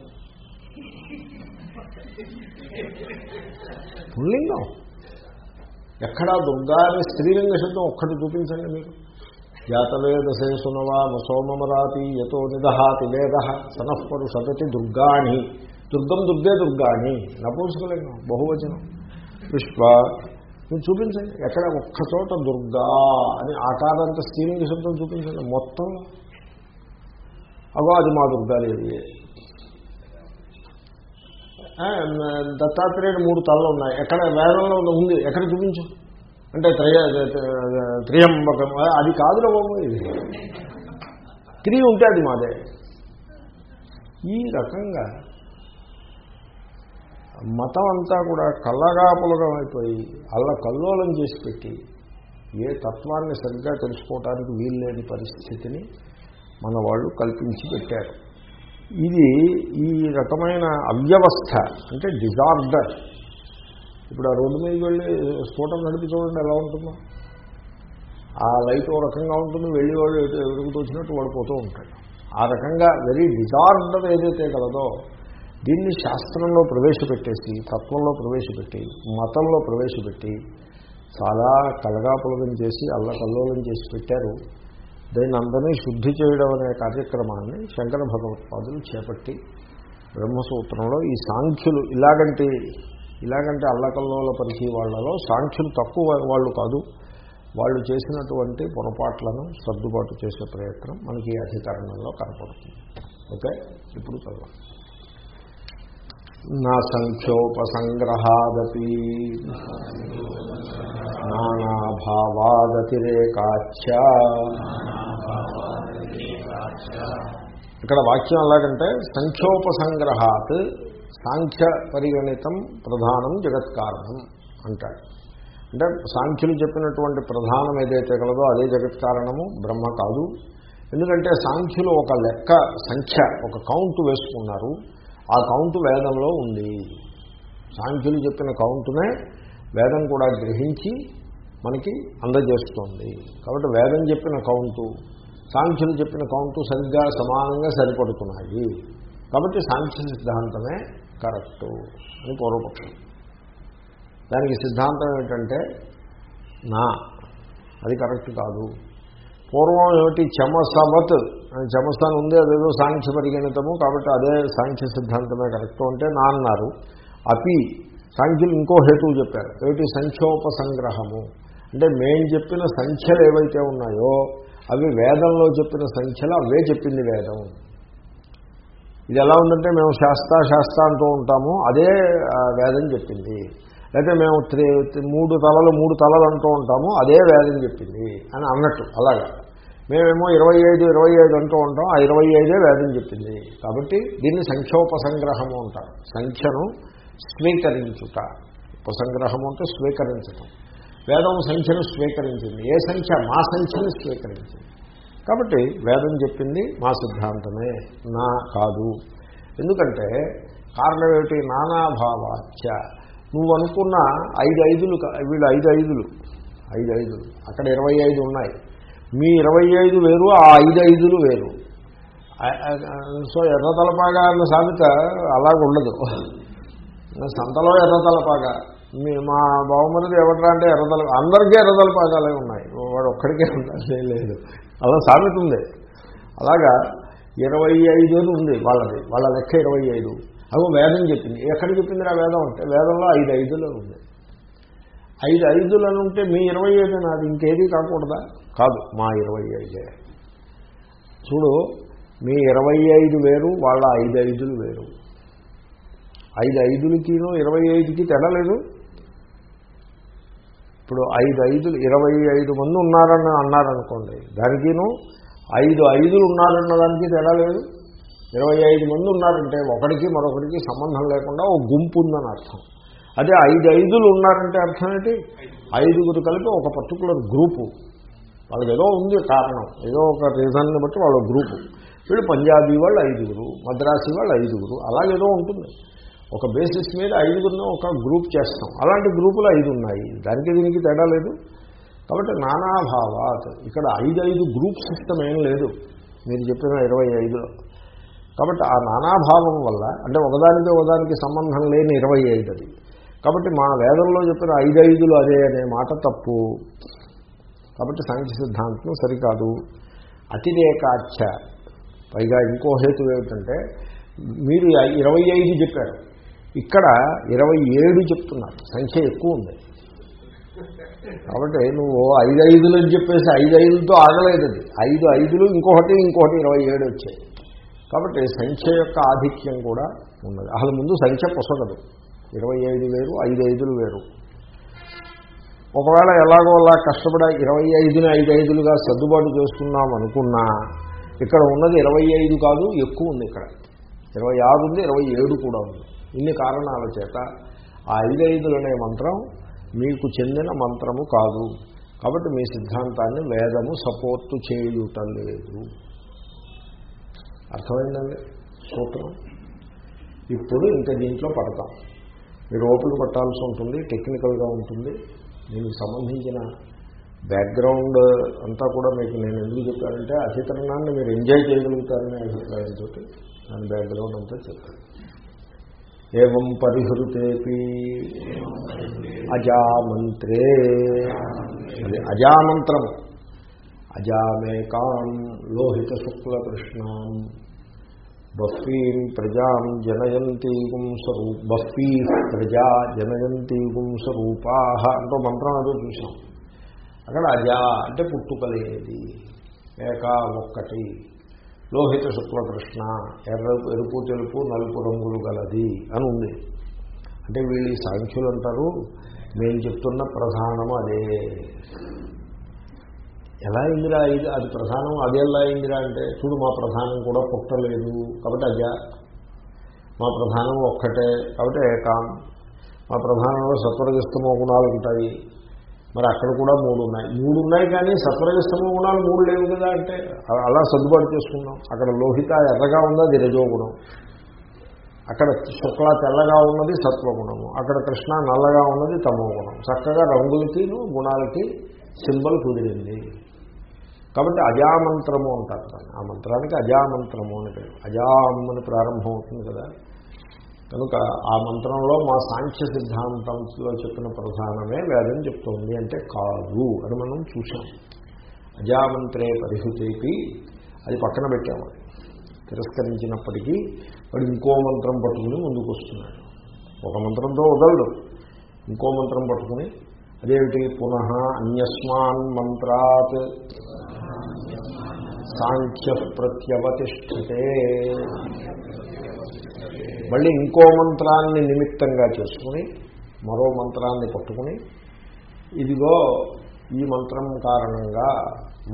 పుల్లింగం. ఎక్కడా దుర్గా అనే స్త్రీలింగ శబ్దం ఒక్కటి చూపించండి మీరు జాతవేద శేషునవా సోమమరాతి యతో నిదహాతి వేద సనఃపరు సతతి దుర్గాణి. దుర్గం దుర్గే దుర్గాణి. నపూంసకలింగం బహువచనం. పుష్ప మీరు చూపించండి ఎక్కడ ఒక్క చోట దుర్గా అని ఆకారంత స్త్రీలింగ శబ్దం చూపించండి మొత్తం. అగో అది మా దుర్గాదేవి ఆ, దత్తాత్రేయుడు మూడు తలలు ఉన్నాయి. ఎక్కడ వేదంలో ఉంది. ఎక్కడ చూపించు. అంటే త్రయ త్రియంబకం అది కాదురా బాబు ఇది. త్రీ ఉంటే అది మాదే. ఈ రకంగా మతం అంతా కూడా కళ్ళగాపులగం అయిపోయి అల్ల కల్లోలం చేసి పెట్టి ఏ తత్వాన్ని సరిగ్గా తెలుసుకోవటానికి వీల్లేని పరిస్థితిని మన వాళ్ళు కల్పించి పెట్టారు. ఇది ఈ రకమైన అవ్యవస్థ అంటే డిజార్డర్ ఇప్పుడు ఆ రోడ్డు మీదకి వెళ్ళి స్ఫోటం నడిపి చూడండి ఎలా ఉంటుందో. ఆ లైట్ ఓ రకంగా ఉంటుంది వెళ్ళి వాళ్ళు ఎటు ఎదురుకు తోచినట్టు పడిపోతూ ఉంటాడు ఆ రకంగా వెరీ డిజార్డర్ ఏదైతే కలదో దీన్ని శాస్త్రంలో ప్రవేశపెట్టేసి తత్వంలో ప్రవేశపెట్టి మతంలో ప్రవేశపెట్టి చాలా కలగాపులగం చేసి అల్లకల్లోలం చేసి పెట్టారు. దాన్ని అందరినీ శుద్ధి చేయడం అనే కార్యక్రమాన్ని శంకర భగవత్పాదులు చేపట్టి బ్రహ్మసూత్రంలో ఈ సాంఖ్యులు ఇలాగంటి ఇలాగంటే అల్లకల్లోల పరిచి వాళ్ళలో సాంఖ్యులు తక్కువ వాళ్ళు కాదు. వాళ్ళు చేసినటువంటి పొరపాట్లను సర్దుబాటు చేసే ప్రయత్నం మనకి ఈ అధికరణంలో కనపడుతుంది. ఓకే? ఇప్పుడు చదవాలి నా సంఖ్యోపసంగ్రహాదపి నానాభావాదతిరేకాచ ఇక్కడ వాక్యం ఎలాగంటే సంఖ్యోపసంగ్రహాత్ సాంఖ్య పరిగణితం ప్రధానం జగత్కారణం అంటాడు. అంటే సాంఖ్యులు చెప్పినటువంటి ప్రధానం ఏదైతే కలదో అదే జగత్కారణము బ్రహ్మ కాదు. ఎందుకంటే సాంఖ్యులు ఒక లెక్క సంఖ్య ఒక కౌంట్ వేసుకున్నారు. ఆ కౌంట్ వేదంలో ఉంది. సాంఖ్యులు చెప్పిన కౌంటునే వేదం కూడా గ్రహించి మనకి అందజేస్తుంది. కాబట్టి వేదం చెప్పిన కౌంటు సాంఖ్యులు చెప్పిన కౌంటు సరిగ్గా సమానంగా సరిపడుతున్నాయి. కాబట్టి సాంఖ్య సిద్ధాంతమే కరెక్టు అని పూర్వపక్షం. దానికి సిద్ధాంతం ఏంటంటే నా అది కరెక్ట్ కాదు. పూర్వం ఏమిటి చమసవత్? అని చమస ఉంది అదేదో సాంఖ్య పరిగణితము కాబట్టి అదే సాంఖ్య సిద్ధాంతమే కరెక్ట్ అంటే నా అన్నారు. అపి సాంఖ్యులు ఇంకో హేతువు చెప్పారు. ఏమిటి సంఖ్యోపసంగ్రహము? అంటే మేము చెప్పిన సంఖ్యలు ఏవైతే ఉన్నాయో అవి వేదంలో చెప్పిన సంఖ్యలు అవే చెప్పింది వేదం. ఇది ఎలా ఉందంటే మేము శాస్త్ర శాస్త్ర అంటూ ఉంటాము. అదే వేదం చెప్పింది. లేకపోతే మేము త్రీ మూడు తలలు మూడు తలలు అంటూ ఉంటాము. అదే వేదం చెప్పింది అని అన్నట్టు అలాగా. మేమేమో ఇరవై ఐదు ఇరవై ఐదు అంటూ ఉంటాం. ఆ ఇరవై ఐదే వేదం చెప్పింది. కాబట్టి దీన్ని సంఖ్యోపసంగ్రహము అంటారు. సంఖ్యను స్వీకరించుట. ఉపసంగ్రహము అంటే స్వీకరించటం. వేదం సంఖ్యను స్వీకరించింది. ఏ సంఖ్య? మా సంఖ్యను స్వీకరించింది. కాబట్టి వేదం చెప్పింది మా సిద్ధాంతమే నా కాదు. ఎందుకంటే కారణం ఏమిటి నానాభావాచ్య నువ్వు అనుకున్న ఐదు ఐదులు వీళ్ళు ఐదు ఐదులు. ఐదు ఐదులు. అక్కడ ఇరవై ఐదు ఉన్నాయి. మీ ఇరవై ఐదు వేరు ఆ ఐదు ఐదులు వేరు. సో ఎర్ర తలపాగా అన్న సామెత అలాగ ఉండదు సంతలో ఎర్రతలపాగా. మీ మా బావమరిది ఎవడరా అంటే ఎర్రతల అందరికీ ఎర్రతలపాగాలే ఉన్నాయి. వాడు ఒక్కడికే ఉండాలి లేదు. అలా సామెత ఉంది. అలాగా ఇరవై ఐదు అని ఉంది వాళ్ళది వాళ్ళ లెక్క ఇరవై ఐదు. అదో వేదం చెప్పింది. ఎక్కడ చెప్పింది ఆ వేదం అంటే వేదంలో ఐదు ఐదులో ఉంది. ఐదు ఐదులను ఉంటే మీ ఇరవై ఐదు నాది ఇంకేది కాకూడదా? కాదు మా ఇరవై ఐదే. చూడు మీ ఇరవై ఐదు వేరు వాళ్ళ ఐదు ఐదులు వేరు. ఐదు ఐదులకి ఇరవై ఐదుకి తెడలేదు ఇప్పుడు ఐదు ఐదులు ఇరవై ఐదు మంది ఉన్నారని అన్నారనుకోండి దానికిను ఐదు ఐదులు ఉన్నారన్న దానికి తేడా లేదు. ఇరవై ఐదు మంది ఉన్నారంటే ఒకడికి మరొకడికి సంబంధం లేకుండా ఒక గుంపు ఉందని అర్థం. అదే ఐదు ఐదులు ఉన్నారంటే అర్థం ఏంటి? ఐదుగురు కలిపి ఒక పర్టికులర్ గ్రూపు. వాళ్ళకి ఏదో ఉంది కారణం ఏదో ఒక రీజన్ని బట్టి వాళ్ళ గ్రూపు. వీళ్ళు పంజాబీ వాళ్ళు ఐదుగురు మద్రాసీ వాళ్ళు ఐదుగురు అలాగేదో ఉంటుంది. ఒక బేసిస్ మీద ఐదుగురిని ఒక గ్రూప్ చేస్తాం. అలాంటి గ్రూపులు ఐదు ఉన్నాయి దానికి దీనికి తేడా లేదు. కాబట్టి నానాభావాత్ ఇక్కడ ఐదు ఐదు గ్రూప్ సిస్టమ్ ఏం లేదు. మీరు చెప్పిన ఇరవై ఐదులో. కాబట్టి ఆ నానాభావం వల్ల అంటే ఒకదానికి ఒకదానికి సంబంధం లేని ఇరవై ఐదు అది కాబట్టి మా వేదంలో చెప్పిన ఐదు అదే అనే మాట తప్పు. కాబట్టి సాంఖ్య సిద్ధాంతం సరికాదు. అతిరేకాచ్ఛ. పైగా ఇంకో హేతు ఏమిటంటే మీరు ఇరవై ఐదు చెప్పారు. ఇక్కడ ఇరవై ఏడు చెప్తున్నారు. సంఖ్య ఎక్కువ ఉంది. కాబట్టి నువ్వు ఐదు ఐదులు అని చెప్పేసి ఐదు ఐదులతో ఆగలేదు అది. ఐదు ఐదులు ఇంకొకటి ఇంకొకటి ఇరవై ఏడు వచ్చాయి. కాబట్టి సంఖ్య యొక్క ఆధిక్యం కూడా ఉన్నది. అసలు ముందు సంఖ్య పొసగదు ఇరవై ఐదు వేరు ఐదు ఐదులు వేరు. ఒకవేళ ఎలాగో అలా కష్టపడి ఇరవై ఐదుని ఐదు ఐదులుగా సర్దుబాటు చేస్తున్నాం అనుకున్నా ఇక్కడ ఉన్నది ఇరవై ఐదు కాదు ఎక్కువ ఉంది ఇక్కడ. ఇరవై ఆరు ఉంది ఇరవై ఏడు కూడా ఉంది. ఇన్ని కారణాల చేత ఆ ఐదు ఐదులు అనే మంత్రం మీకు చెందిన మంత్రము కాదు. కాబట్టి మీ సిద్ధాంతాన్ని వేదము సపోర్టు చేయుటలేదు అర్థమైందండి? సూత్రం? ఇప్పుడు ఇంకా దీంట్లో పడతాం. మీరు ఓపెన్ పట్టాల్సి ఉంటుంది టెక్నికల్గా ఉంటుంది. దీనికి సంబంధించిన బ్యాక్గ్రౌండ్ అంతా కూడా మీకు నేను ఎందుకు చెప్పానంటే అధికరణాన్ని మీరు ఎంజాయ్ చేయగలుగుతారనే అభిప్రాయంతో దాని బ్యాక్గ్రౌండ్ అంతా చెప్తాను ఏం పరిహృతేపి? అజామంత్రే. అది అజామంత్రం. అజామేకాం లోహిత శుక్లకృష్ణాం కృష్ణాం బహ్వీం ప్రజాం జనయంతీగుం స్వరూ బహ్వీ ప్రజా జనయంతీగుం స్వరూపా అంటూ మంత్రం అదో చూసాం అక్కడ అజా అంటే పుట్టుకలేది ఏకా ఒక్కటి. లోహిత శుక్లకృష్ణ ఎర్ర ఎరుపు తెలుపు నలుపు రంగులు గలది అని ఉంది. అంటే వీళ్ళు ఈ సాంఖ్యులు అంటారు మేము చెప్తున్న ప్రధానము అదే. ఎలా అయిందిరా ఇది? అది ప్రధానం అది ఎలా అయిందిరా అంటే చూడు మా ప్రధానం కూడా పుట్టలేదు కాబట్టి అజ. మా ప్రధానం ఒక్కటే కాబట్టి ఏకాం. మా ప్రధానంలో సత్వరగిస్తమో గుణాలు ఉంటాయి. మరి అక్కడ కూడా మూడు ఉన్నాయి. మూడు ఉన్నాయి కానీ సత్వరజస్తమ గుణాలు మూడు లేవు కదా అంటే అలా సర్దుబాటు చేసుకున్నాం. అక్కడ లోహిత ఎర్రగా ఉంది అది రజోగుణం అక్కడ శుక్ల తెల్లగా ఉన్నది సత్వగుణము. అక్కడ కృష్ణ నల్లగా ఉన్నది తమో గుణం చక్కగా రంగులకి గుణాలకి సింబల్ కుదిరింది. కాబట్టి అజామంత్రము అంటారు ఆ మంత్రానికి అజామంత్రము అని పేరు. అజాం అని ప్రారంభం అవుతుంది కదా. కనుక ఆ మంత్రంలో మా సాంఖ్య సిద్ధాంతంలో చెప్పిన ప్రధానమే వేదం చెప్తోంది అంటే కాదు అని మనం చూసాం అజామంత్రే పరిహృతేపి అది పక్కన పెట్టాము. తిరస్కరించినప్పటికీ వాడు ఇంకో మంత్రం పట్టుకుని ముందుకు వస్తున్నాడు ఒక మంత్రంతో వదలడు. ఇంకో మంత్రం పట్టుకుని అదేమిటి? పునః అన్యస్మాన్ మంత్రాత్ సాంఖ్య ప్రత్యవతిష్టతే మళ్ళీ ఇంకో మంత్రాన్ని నిమిత్తంగా చేసుకుని మరో మంత్రాన్ని పట్టుకుని ఇదిగో ఈ మంత్రం కారణంగా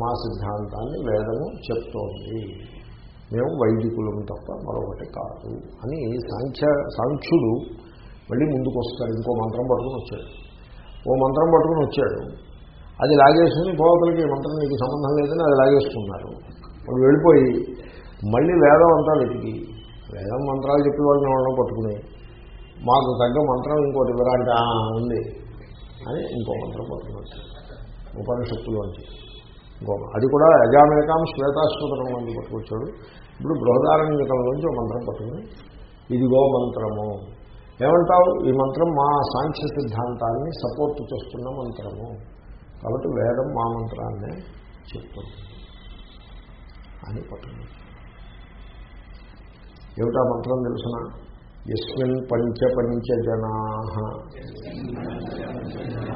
మా సిద్ధాంతాన్ని వేదము చెప్తోంది. మేము వైదికులం తప్ప మరొకటి కాదు అని సాంఖ్య సాంఖ్యుడు మళ్ళీ ముందుకు వస్తాడు ఇంకో మంత్రం పట్టుకుని వచ్చాడు. ఓ మంత్రం పట్టుకుని వచ్చాడు. అది లాగేసుకుని పోతలకి మంత్రం నీకు సంబంధం లేదని అది లాగేసుకున్నారు. వాళ్ళు వెళ్ళిపోయి మళ్ళీ వేదం అంతా వెతికి వేదం మంత్రాలు చెప్పిన వాళ్ళని ఎవరో పట్టుకుని మాకు తగ్గ మంత్రం ఇంకోటి ఇవ్వరాంట ఉంది అని ఇంకో మంత్రం పట్టుకున్నట్టు వచ్చాడు ఉపనిషత్తులోంచి ఇంకో అది కూడా అజామేకాం శ్వేతాశ్వతరం అని పట్టుకొచ్చాడు. ఇప్పుడు బృహదారణ్యకంలోంచి ఒక మంత్రం పట్టుకుని ఇదిగో మంత్రము. ఏమంటావు? ఈ మంత్రం మా సాంఖ్య సిద్ధాంతాన్ని సపోర్ట్ చేస్తున్న మంత్రము. కాబట్టి వేదం మా మంత్రాన్నే చెప్తుంది. అని పట్టుకుని ఏమిటా మంత్రం తెలుసిన? ఎస్మిన్ పంచ పంచజనా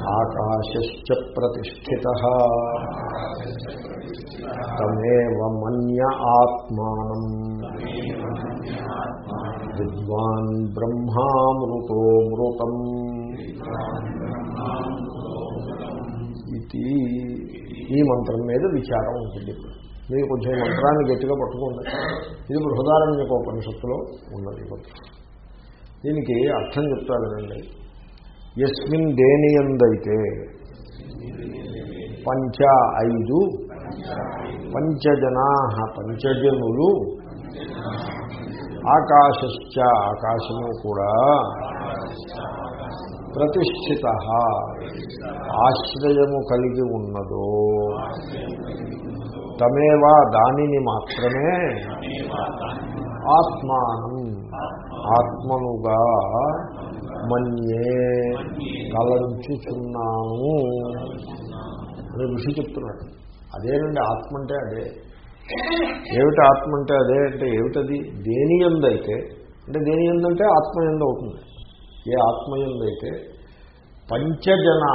ఆకాశశ్చ ప్రతిష్ఠిత. తమేవ మన్య ఆత్మానం. విద్వాన్ బ్రహ్మామృతో మృతం. ఇది ఈ మంత్రం మీద విచారం ఉంటుంది. ఇప్పుడు మీరు కొంచెం మంత్రాన్ని గట్టిగా పట్టుకోండి. ఇది బృహదారణ్యకోపనిషత్తులో ఉన్నది ఈ ఉన్నది దీనికి అర్థం చెప్తానండి ఎస్మిన్ దేనియందైతే పంచ ఐదు పంచజనా పంచజనులు ఆకాశశ్చ ఆకాశము కూడా ప్రతిష్ఠిత ఆశ్రయము కలిగి ఉన్నదో. తమేవా దానిని మాత్రమే ఆత్మానం. ఆత్మనుగా మన్యే తలంచుచున్నాను అని ఋషి చెప్తున్నాడు. అదేనండి ఆత్మ అంటే అదే. ఏమిటి ఆత్మ అంటే అదే అంటే ఏమిటది? దేని ఎందైతే అంటే దేని ఎందంటే ఆత్మ ఎందు అవుతుంది. ఏ ఆత్మ ఎందైతే పంచజనా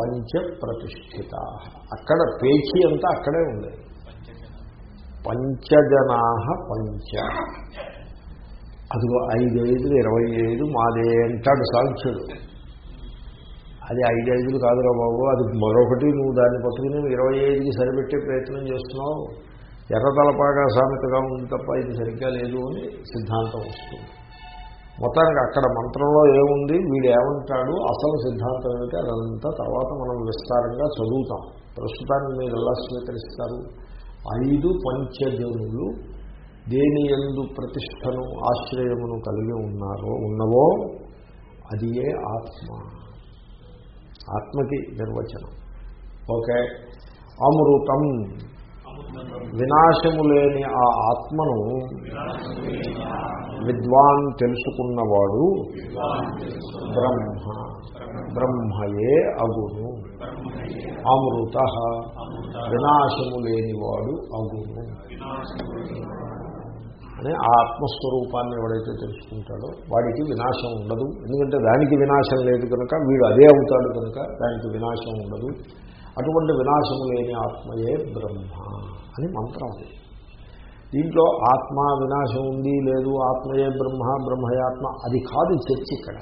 పంచ ప్రతిష్ఠిత అక్కడ పేచీ అంతా అక్కడే ఉండేది పంచజనా పంచ. అదిగో ఐదు ఐదులు ఇరవై ఐదు మాదే అంటాడు సాంఖ్యుడు. అది ఐదు ఐదులు కాదురా బాబు అది మరొకటి నువ్వు దాన్ని పట్టుకుని ఇరవై ఐదుకి సరిపెట్టే ప్రయత్నం చేస్తున్నావు. ఎర్రతలపాగా సామెతగా ఉంది తప్ప ఇది సరిగ్గా లేదు అని సిద్ధాంతం వస్తుంది. మొత్తానికి అక్కడ మంత్రంలో ఏముంది? వీడు ఏమంటాడు? అసలు సిద్ధాంతం ఏమిటి? అదంతా తర్వాత మనం విస్తారంగా చదువుతాం. ప్రస్తుతానికి మీరు ఎలా స్వీకరిస్తారు? ఐదు పంచజనులు దేని ఎందు ప్రతిష్టను ఆశ్రయమును కలిగి ఉన్నారో ఉన్నవో అది ఏ ఆత్మ. ఆత్మకి నిర్వచనం. ఓకే. అమృతం. వినాశము లేని ఆ ఆత్మను విద్వాన్ తెలుసుకున్నవాడు బ్రహ్మ. బ్రహ్మయే అగును. అమృత. వినాశము లేనివాడు అవును. అని ఆ ఆత్మస్వరూపాన్ని ఎవడైతే తెలుసుకుంటాడో వాడికి వినాశం ఉండదు. ఎందుకంటే దానికి వినాశం లేదు కనుక వీడు అదే అవుతాడు కనుక దానికి వినాశం ఉండదు. అటువంటి వినాశము లేని ఆత్మయే బ్రహ్మ అని మంత్రం అది. దీంట్లో ఆత్మ వినాశం ఉంది లేదు ఆత్మయే బ్రహ్మ బ్రహ్మయాత్మ అది కాదు చర్చ ఇక్కడ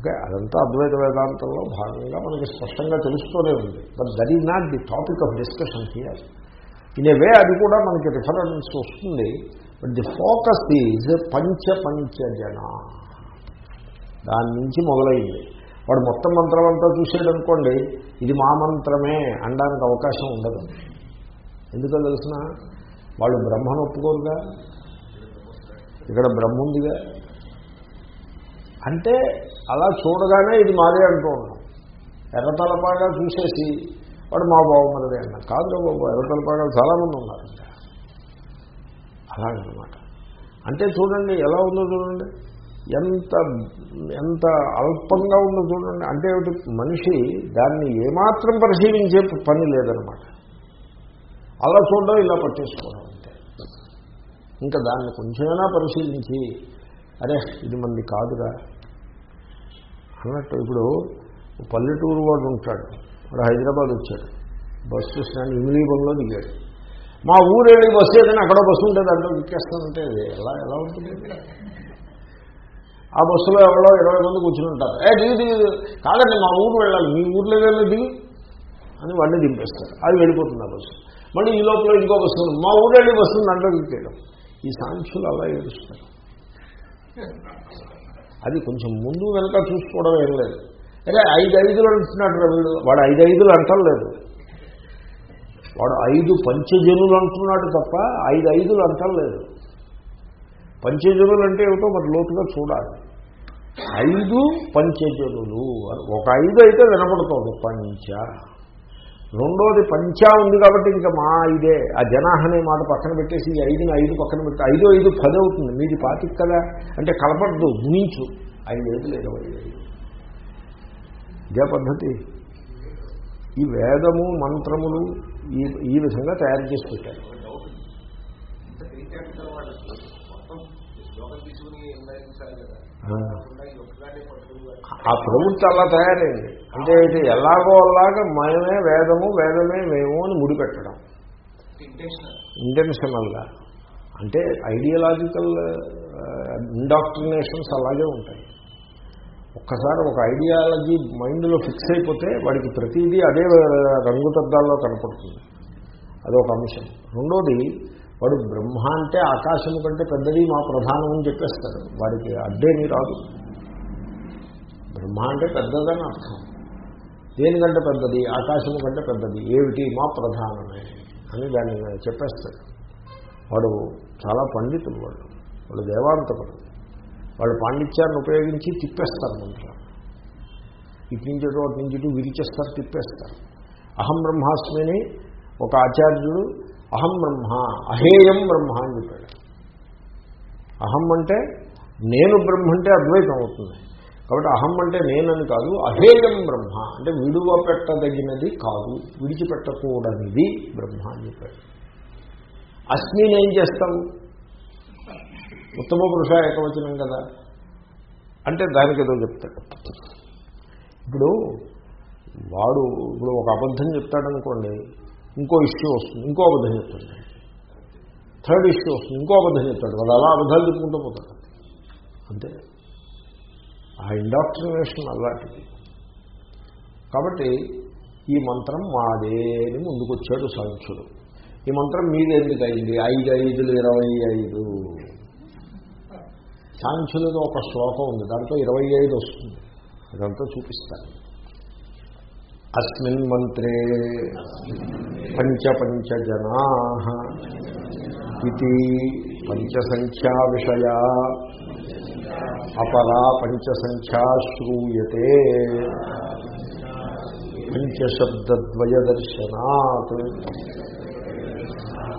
ఓకే అదంతా అద్వైత వేదాంతంలో భాగంగా మనకి స్పష్టంగా తెలుస్తూనే ఉంది. But that is not the topic of discussion here in a way అది కూడా మనకి రిఫరెన్స్ వస్తుంది. బట్ ది ఫోకస్ ఈజ్ పంచ పంచజన దాని నుంచి మొదలైంది. వాడు మొత్తం మంత్రం అంతా చూసాడు అనుకోండి ఇది మా మంత్రమే అనడానికి అవకాశం ఉండదు. ఎందుకో తెలిసిన? వాళ్ళు బ్రహ్మను ఒప్పుకోరుగా? ఇక్కడ బ్రహ్మ ఉందిగా? అంటే అలా చూడగానే ఇది మాదే అంటూ ఉన్నాం ఎర్రతలపాగా చూసేసి వాడు మా బాబుమరిదే అన్న. కాదురా బాబు ఎర్రతలపాగాలు చాలామంది ఉన్నారు. అలాగనమాట అంటే చూడండి ఎలా ఉందో చూడండి. ఎంత ఎంత అల్పంగా ఉందో చూడండి. అంటే మనిషి దాన్ని ఏమాత్రం పరిశీలించే పని లేదనమాట అలా చూడడం ఇలా పట్టేసుకోవడం అంతే. ఇంకా దాన్ని కొంచెమైనా పరిశీలించి అరే ఇది మంది కాదురా. అన్నట్టు ఇప్పుడు పల్లెటూరు వాడు ఉంటాడు. వాడు హైదరాబాద్ వచ్చాడు. బస్సు స్టాండ్ ఇమిలీబంలో దిగాడు. మా ఊరు వెళ్ళి బస్సు ఏదైనా అక్కడ బస్సు ఉంటే దాంట్లో ఎక్కేస్తానంటే ఎలా ఎలా ఉంటుంది? ఆ బస్సులో ఎవరో ఇరవై మంది కూర్చుని ఉంటారు. ఏ దిగి దిగి కాదండి మా ఊరు వెళ్ళాలి. మీ ఊర్లో వెళ్ళి దిగి. అని వాడిని దింపేస్తారు. అది వెళ్ళిపోతుంది ఆ బస్సు. మళ్ళీ ఈ లోపల ఇంకో బస్సు ఉంది. మా వెళ్ళి బస్సు దాంట్లో దింపేయడం. ఈ సాంఖ్యులు అలా ఏడుస్తారు. అది కొంచెం ముందు వెనక చూసుకోవడం ఏం లేదు. అదే ఐదు ఐదులు అంటున్నాడు రా వీడు. వాడు ఐదు ఐదులు అంటలేదు వాడు ఐదు పంచజనులు అంటున్నాడు తప్ప ఐదు ఐదులు అంటలేదు పంచజనులు అంటే ఏమిటో మరి లోతుగా చూడాలి. ఐదు పంచజనులు ఒక ఐదు అయితే వినపడుతుంది. పంచ రెండోది పంచ ఉంది కాబట్టి ఇంకా మా ఇదే. ఆ జనాహ అనే మాట పక్కన పెట్టేసి ఐదుని ఐదు పక్కన పెట్టి ఐదు ఐదు పది అవుతుంది. మీది పాతికి కదా. అంటే కలపద్దు గుణించు ఐదు ఐదులు ఇరవై ఐదు ఇదే పద్ధతి. ఈ వేదము మంత్రములు ఈ ఈ విధంగా తయారు చేసి పెట్టారు. తీసుకుని ఎందాయించాలి కదా ఆ. కాకుండా ఈ ఒక్కగానే పట్టుకుని ఆ ప్రవృత్తి అలా తయారైంది. అంటే ఇది ఎలాగో అలాగా మనమే వేదము వేదమే మేము అని ముడిపెట్టడం ఇంటెన్షనల్గా అంటే ఐడియలాజికల్ ఇండాక్ట్రినేషన్స్ అలాగే ఉంటాయి. ఒక్కసారి ఒక ఐడియాలజీ మైండ్లో ఫిక్స్ అయిపోతే వాడికి ప్రతిదీ అదే రంగుతద్దాల్లో కనపడుతుంది. అదొక అంశం. రెండోది వాడు బ్రహ్మ అంటే ఆకాశం కంటే పెద్దది మా ప్రధానం అని చెప్పేస్తాడు వాడికి అడ్డేమీ రాదు. బ్రహ్మ అంటే పెద్దదని అర్థం. దేనికంటే పెద్దది? ఆకాశం కంటే పెద్దది. ఏమిటి? మా ప్రధానమే అని దాన్ని చెప్పేస్తాడు. వాడు చాలా పండితులు వాళ్ళు వాళ్ళు దేవాంతకులు వాళ్ళు పాండిత్యాన్ని ఉపయోగించి తిప్పేస్తారు మంత్రం. ఇటు నుంచి ఇటు అటు నుంచి ఇటు విరిచేస్తారు తిప్పేస్తారు. అహం బ్రహ్మాస్మిని ఒక ఆచార్యుడు అహం బ్రహ్మ అహేయం బ్రహ్మ అని చెప్పాడు. అహం అంటే నేను బ్రహ్మ అంటే అద్వైతం అవుతుంది. కాబట్టి అహం అంటే నేనని కాదు అహేయం బ్రహ్మ. అంటే విడువ పెట్టదగినది కాదు విడిచిపెట్టకూడనిది బ్రహ్మ అని చెప్పాడు. అస్మిని ఏం చేస్తాం? ఉత్తమ పురుష ఏకవచనం కదా. అంటే దానికి ఏదో చెప్తాడు. ఇప్పుడు వాడు ఇప్పుడు ఒక అబద్ధం చెప్తాడనుకోండి ఇంకో ఇష్యూ వస్తుంది ఇంకో అబద్ధం చెప్తాడు. థర్డ్ ఇష్యూ వస్తుంది ఇంకో అబద్ధం చెప్తాడు. వాళ్ళు అలా అబద్ధాలు చెప్పుకుంటూ పోతాడు. అంతే. ఆ ఇండాక్ట్రినేషన్ అలాంటిది. కాబట్టి ఈ మంత్రం మాదే అని ముందుకొచ్చాడు సంఖ్యుడు. ఈ మంత్రం మీది అయింది ఐదు ఐదులు ఇరవై ఐదు సాంఖ్యులతో ఒక శ్లోకం ఉంది. దాంట్లో ఇరవై ఐదు వస్తుంది. అదంతా చూపిస్తాను. అస్మిన్ మంత్రే పంచ పంచ జనా ఇది పంచసంఖ్యా విషయ అపరా పంచసంఖ్యా శ్రూయతే. పంచశబ్దద్వయదర్శనాత్.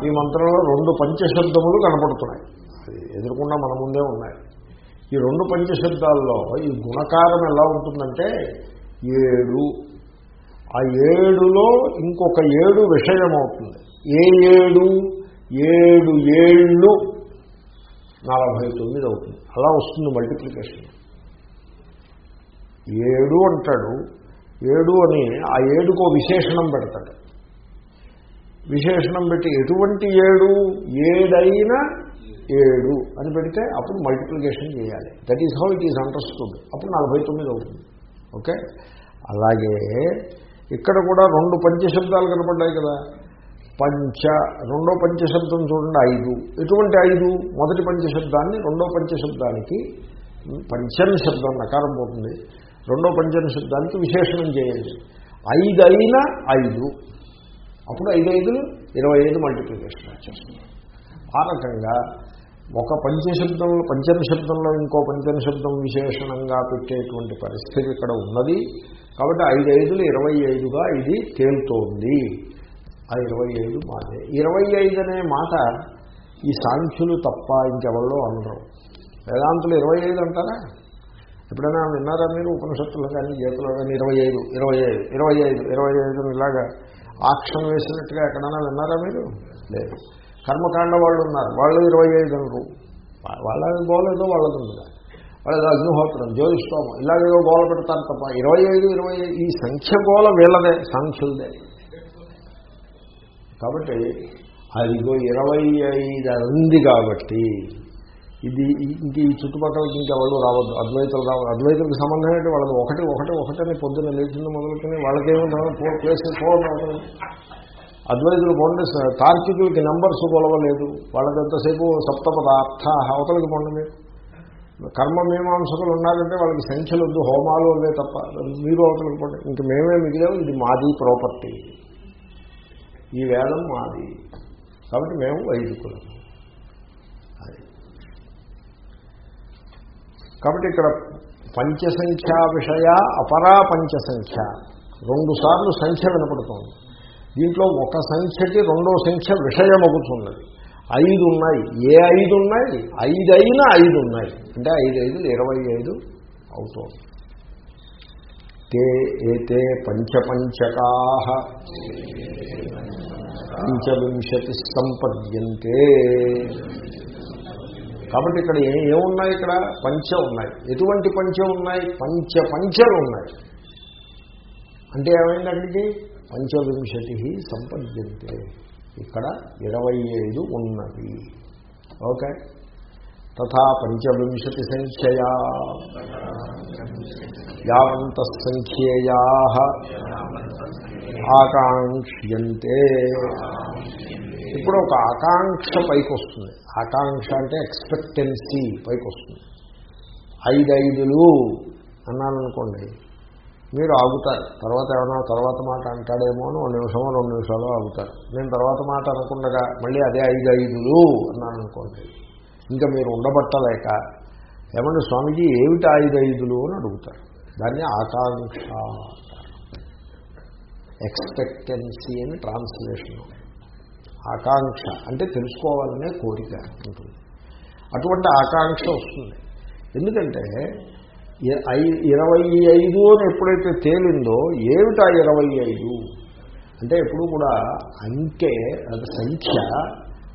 ఈ మంత్రంలో రెండు పంచశబ్దములు కనపడుతున్నాయి. అది ఎదురుకుండా మన ముందే ఉన్నాయి. ఈ రెండు పంచశబ్దాల్లో ఈ గుణకారం ఎలా ఉంటుందంటే ఏడు. ఆ ఏడులో ఇంకొక ఏడు విషయం అవుతుంది ఏ ఏడు? ఏడు ఏళ్ళు. నలభై తొమ్మిది అవుతుంది. అలా వస్తుంది మల్టిప్లికేషన్. ఏడు అంటాడు. ఏడు అని ఆ ఏడుకో విశేషణం పెడతాడు. విశేషణం పెట్టి ఎటువంటి ఏడు? ఏడైనా ఏడు అని పెడితే అప్పుడు మల్టిప్లికేషన్ చేయాలి. That is how it is understood అప్పుడు నలభై తొమ్మిది అవుతుంది. ఓకే అలాగే ఇక్కడ కూడా రెండు పంచశబ్దాలు కనపడ్డాయి కదా. పంచ రెండో పంచశబ్దం చూడండి ఐదు. ఎటువంటి ఐదు? మొదటి పంచశబ్దాన్ని రెండో పంచశబ్దానికి పంచని శబ్దం నకారం పోతుంది. రెండో పంచని శబ్దానికి విశేషణం చేయండి ఐదు ఐదు. అప్పుడు ఐదు ఐదులు ఇరవై ఐదు మల్టిప్లికేషన్ వచ్చేస్తుంది. ఆ రకంగా ఒక పంచశబ్దంలో పంచమ శబ్దంలో ఇంకో పంచమ శబ్దం విశేషణంగా పెట్టేటువంటి పరిస్థితి ఇక్కడ ఉన్నది. కాబట్టి ఐదు ఐదులు ఇరవై ఐదుగా ఇది తేలుతోంది. ఆ ఇరవై ఐదు మాటే. ఇరవై ఐదు అనే మాట ఈ సాంఖ్యులు తప్ప ఇంకెవరో అనరు. వేదాంతులు ఇరవై ఐదు అంటారా? ఎప్పుడైనా విన్నారా మీరు ఉపనిషత్తులు కానీ గీతలో కానీ ఇరవై ఐదు ఇరవై ఐదు ఇరవై ఐదు ఇరవై ఐదు ఇలాగా ఆక్షన్ వేసినట్టుగా ఎక్కడైనా విన్నారా మీరు? లేదు. కర్మకాండ వాళ్ళు ఉన్నారు. వాళ్ళు ఇరవై ఐదు అనరు. వాళ్ళ గోలేదో వాళ్ళది ఉందిగా వాళ్ళది అగ్నిహోత్రం జ్యోతిష్ఠోమం ఇలాగేదో గోల పెడతారు తప్ప ఇరవై ఐదు ఇరవై ఈ సంఖ్య గోల వీళ్ళదే సాంఖ్యులదే. కాబట్టి అదిగో ఇరవై ఐదు ఉంది కాబట్టి ఇది ఈ- ఇంక ఈ చుట్టుపక్కలకి ఇంకెవరు రావద్దు. అద్వైతులు రావద్దు అద్వైతులకు సంబంధం ఏంటి వాళ్ళది ఒకటి ఒకటి ఒకటని పొద్దున్న లేచింది మొదలుకొని వాళ్ళకేమో ఫోర్ ప్లేసెస్ ఫోర్ అద్వైతులు కొండ తార్కికులకి నెంబర్స్ కొలవలేదు. వాళ్ళకి ఎంతసేపు సప్తపదార్థ అవతలకి పొండలేదు కర్మ మీమాంసకులు ఉన్నారంటే వాళ్ళకి సంఖ్యలు వద్దు హోమాలు ఉండే తప్ప. మీరు అవతలకి పండి. ఇంక మేమే మిగిలేము ఇది మాది ప్రాపర్టీ. ఈ వేదం మాది. కాబట్టి మేము వైదికులం. అది. కాబట్టి ఇక్కడ పంచసంఖ్యా విషయ అపరా పంచసంఖ్య. రెండు సార్లు సంఖ్య వినపడుతుంది. దీంట్లో ఒక సంఖ్యకి రెండో సంఖ్య విషయమవుతున్నది ఐదు ఉన్నాయి. ఏ ఐదు ఉన్నాయి? ఐదు ఐదు ఉన్నాయి. అంటే ఐదు ఐదు ఇరవై ఐదు అవుతుంది. తే ఏతే పంచపంచకా పంచవింశతి సంపద్యంతే కాబట్టి ఇక్కడ ఏమున్నాయి ఇక్కడ? పంచ ఉన్నాయి. ఎటువంటి పంచ ఉన్నాయి? పంచ పంచలు ఉన్నాయి. అంటే ఏమైంది అక్కడికి? పంచవింశతి సంపద్యంతే. ఇక్కడ ఇరవై ఐదు ఉన్నది. ఓకే? తథా పంచవింశతి సంఖ్యయా. యావంత సంఖ్యేయా ఆకాంక్ష్యంతే. ఇప్పుడు ఒక ఆకాంక్ష పైకి వస్తుంది ఆకాంక్ష అంటే ఎక్స్పెక్టెన్సీ పైకి వస్తుంది ఐదు ఐదులు అన్నాననుకోండి మీరు ఆగుతారు. తర్వాత ఏమైనా తర్వాత మాట అంటాడేమో అని ఒక నిమిషమో రెండు నిమిషాలు ఆగుతారు. నేను తర్వాత మాట అనుకుండగా మళ్ళీ అదే ఐదు ఐదులు అన్నాను అనుకోండి ఇంకా మీరు ఉండబట్టలేక ఏమంటే స్వామీజీ ఏమిటి ఐదు ఐదులు అని అడుగుతారు. దాన్ని ఆకాంక్ష ఎక్స్పెక్టెన్సీ అని ట్రాన్స్లేషన్. ఆకాంక్ష అంటే తెలుసుకోవాలనే కోరిక ఉంటుంది. అటువంటి ఆకాంక్ష వస్తుంది. ఎందుకంటే ఐ- ఇరవై ఐదు అని ఎప్పుడైతే తేలిందో ఏమిటా ఇరవై ఐదు? అంటే ఎప్పుడు కూడా అంకె అది సంఖ్య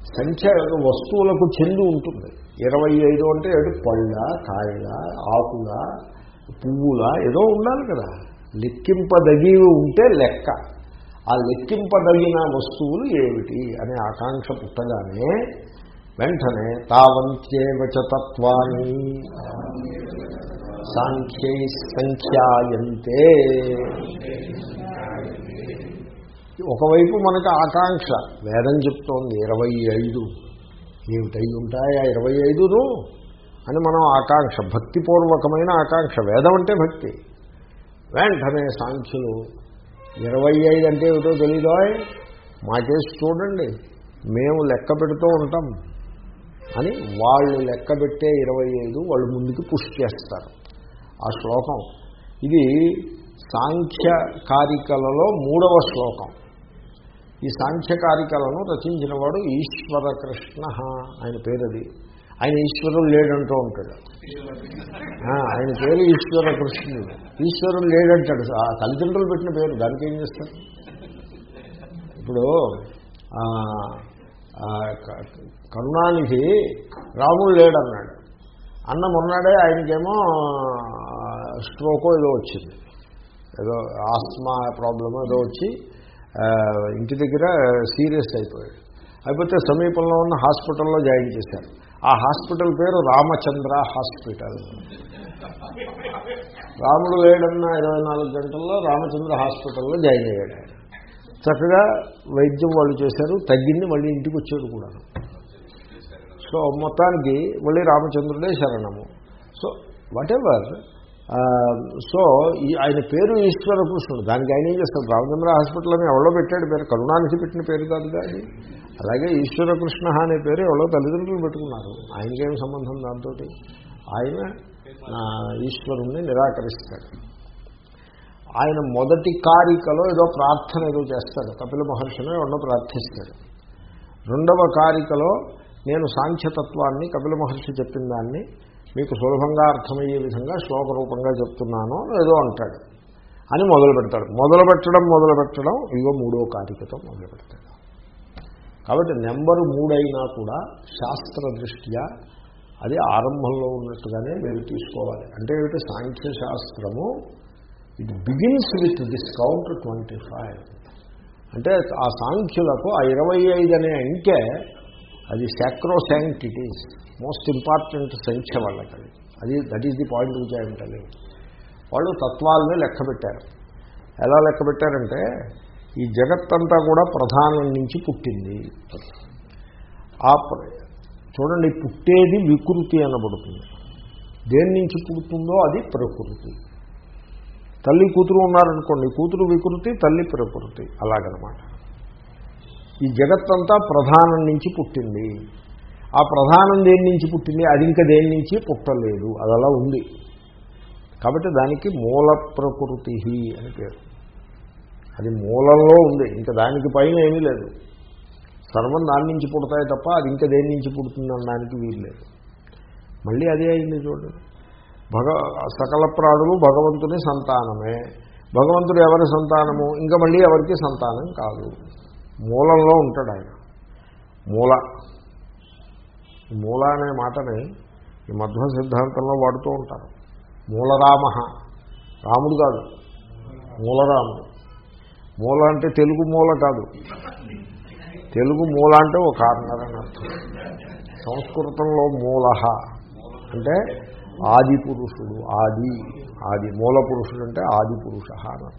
సంఖ్య వస్తువులకు చెంది ఉంటుంది. ఇరవై ఐదు అంటే ఏడు పళ్ళ కాయల ఆకుల పువ్వుల ఏదో ఉండాలి కదా. లెక్కింపదగివి ఉంటే లెక్క. ఆ లెక్కింపదగిన వస్తువులు ఏమిటి అనే ఆకాంక్ష పుట్టగానే వెంటనే తావంత్యేవచ తత్వాన్ని సాంఖ్యై సంఖ్యాయంతే. ఒకవైపు మనకు ఆకాంక్ష వేదం చెప్తోంది ఇరవై ఐదు. ఏమిటై ఉంటాయా ఇరవై ఐదును? అని మనం ఆకాంక్ష భక్తిపూర్వకమైన ఆకాంక్ష వేదం అంటే భక్తి. వెంటనే సాంఖ్యులు ఇరవై ఐదు అంటే ఏమిటో తెలీదో? మాకేసి చూడండి మేము లెక్క పెడుతూ ఉంటాం. అని వాళ్ళు లెక్క పెట్టే ఇరవై ఐదు వాళ్ళు ముందుకు పుష్ చేస్తారు. ఆ శ్లోకం. ఇది సాంఖ్య కారికలలో మూడవ శ్లోకం. ఈ సాంఖ్యకారికలను రచించిన వాడు ఈశ్వర కృష్ణ ఆయన పేరది. ఆయన ఈశ్వరుడు లేడంటూ ఉంటాడు. ఆయన పేరు ఈశ్వర కృష్ణుడు ఈశ్వరుడు లేడంటాడు. ఆ తల్లిదండ్రులు పెట్టిన పేరు దానికి ఏం చేస్తారు? ఇప్పుడు కరుణానికి కరుణానిధి రాముడు లేడన్నాడు. అన్న మొన్నాడే ఆయనకేమో స్ట్రోకో ఏదో వచ్చింది. ఏదో ఆస్మా ప్రాబ్లమో ఏదో వచ్చి ఇంటి దగ్గర సీరియస్ అయిపోయాడు. అయిపోతే సమీపంలో ఉన్న హాస్పిటల్లో జాయిన్ చేశారు. ఆ హాస్పిటల్ పేరు రామచంద్ర హాస్పిటల్. రాముడు లేడన్న ఇరవై నాలుగు గంటల్లో రామచంద్ర హాస్పిటల్లో జాయిన్ అయ్యాడు. చక్కగా వైద్యం వాళ్ళు చేశారు తగ్గింది మళ్ళీ ఇంటికి వచ్చాడు కూడా. సో మొత్తానికి మళ్ళీ రామచంద్రుడే శరణము. సో వాట్ ఎవర్ సో ఈ ఆయన పేరు ఈశ్వర కృష్ణుడు. దానికి ఆయన ఏం చేస్తాడు? రామచంద్ర హాస్పిటల్ అని ఎవరో పెట్టాడు పేరు. కరుణానిధి పెట్టిన పేరు కాదు కానీ అలాగే ఈశ్వర కృష్ణ అనే పేరు ఎవరో తల్లిదండ్రులు పెట్టుకున్నారు. ఆయనకేం సంబంధం దాంతో ఆయన ఈశ్వరుణ్ణి నిరాకరిస్తాడు. ఆయన మొదటి కారికలో ఏదో ప్రార్థన ఏదో చేస్తాడు. కపిల మహర్షిని ఎవడో ప్రార్థిస్తాడు. రెండవ కారికలో నేను సాంఖ్యతత్వాన్ని కపిల మహర్షి చెప్పిన దాన్ని మీకు సులభంగా అర్థమయ్యే విధంగా శ్లోక రూపంగా చెప్తున్నాను ఏదో అంటాడు. అని మొదలు పెడతాడు. మొదలు పెట్టడం మొదలు పెట్టడం ఇగో మూడో కారికతో మొదలు పెడతాడు. కాబట్టి నెంబరు మూడైనా కూడా శాస్త్ర దృష్ట్యా అది ఆరంభంలో ఉన్నట్టుగానే మీరు తీసుకోవాలి. అంటే ఏమిటి? సాంఖ్య శాస్త్రము it begins with discount twenty five అంటే ఆ సాంఖ్యులకు ఆ ఇరవై ఐదు అనే అంకె అది సాక్రోశాంక్ట్ ఇట్ మోస్ట్ ఇంపార్టెంట్ సంఖ్య వాళ్ళకి అది. That is the point which I'm telling వాళ్ళు తత్వాలని లెక్క పెట్టారు. ఎలా లెక్క పెట్టారంటే ఈ జగత్తంతా కూడా ప్రధానం నుంచి పుట్టింది. ఆ చూడండి పుట్టేది వికృతి అనబడుతుంది. దేని నుంచి పుడుతుందో అది ప్రకృతి. తల్లి కూతురు ఉన్నారనుకోండి కూతురు వికృతి తల్లి ప్రకృతి. అలాగనమాట. ఈ జగత్తంతా ప్రధానం నుంచి పుట్టింది. ఆ ప్రధానం దేని నుంచి పుట్టింది? అది ఇంకా దేని నుంచి పుట్టలేదు. అది అలా ఉంది. కాబట్టి దానికి మూల ప్రకృతి అని పేరు. అది మూలంలో ఉంది. ఇంకా దానికి పైన ఏమీ లేదు. సర్వం దాని నుంచి పుడతాయి తప్ప అది ఇంకా దేని నుంచి పుడుతుంది అనడానికి వీలు లేదు. మళ్ళీ అదే అయింది చూడండి భగ సకల ప్రాణులు భగవంతుని సంతానమే. భగవంతుడు ఎవరి సంతానము? ఇంకా మళ్ళీ ఎవరికి సంతానం కాదు. మూలంలో ఉంటాడు ఆయన. మూల. మూల అనే మాటని ఈ మధ్వ సిద్ధాంతంలో వాడుతూ ఉంటారు. మూలరామ రాముడు కాదు. మూలరాముడు. మూల అంటే తెలుగు మూల కాదు. తెలుగు మూల అంటే ఒక కార్నర్ అని అర్థం. సంస్కృతంలో మూల అంటే ఆది పురుషుడు ఆది ఆది మూల పురుషుడు అంటే ఆది పురుష అని అర్థం.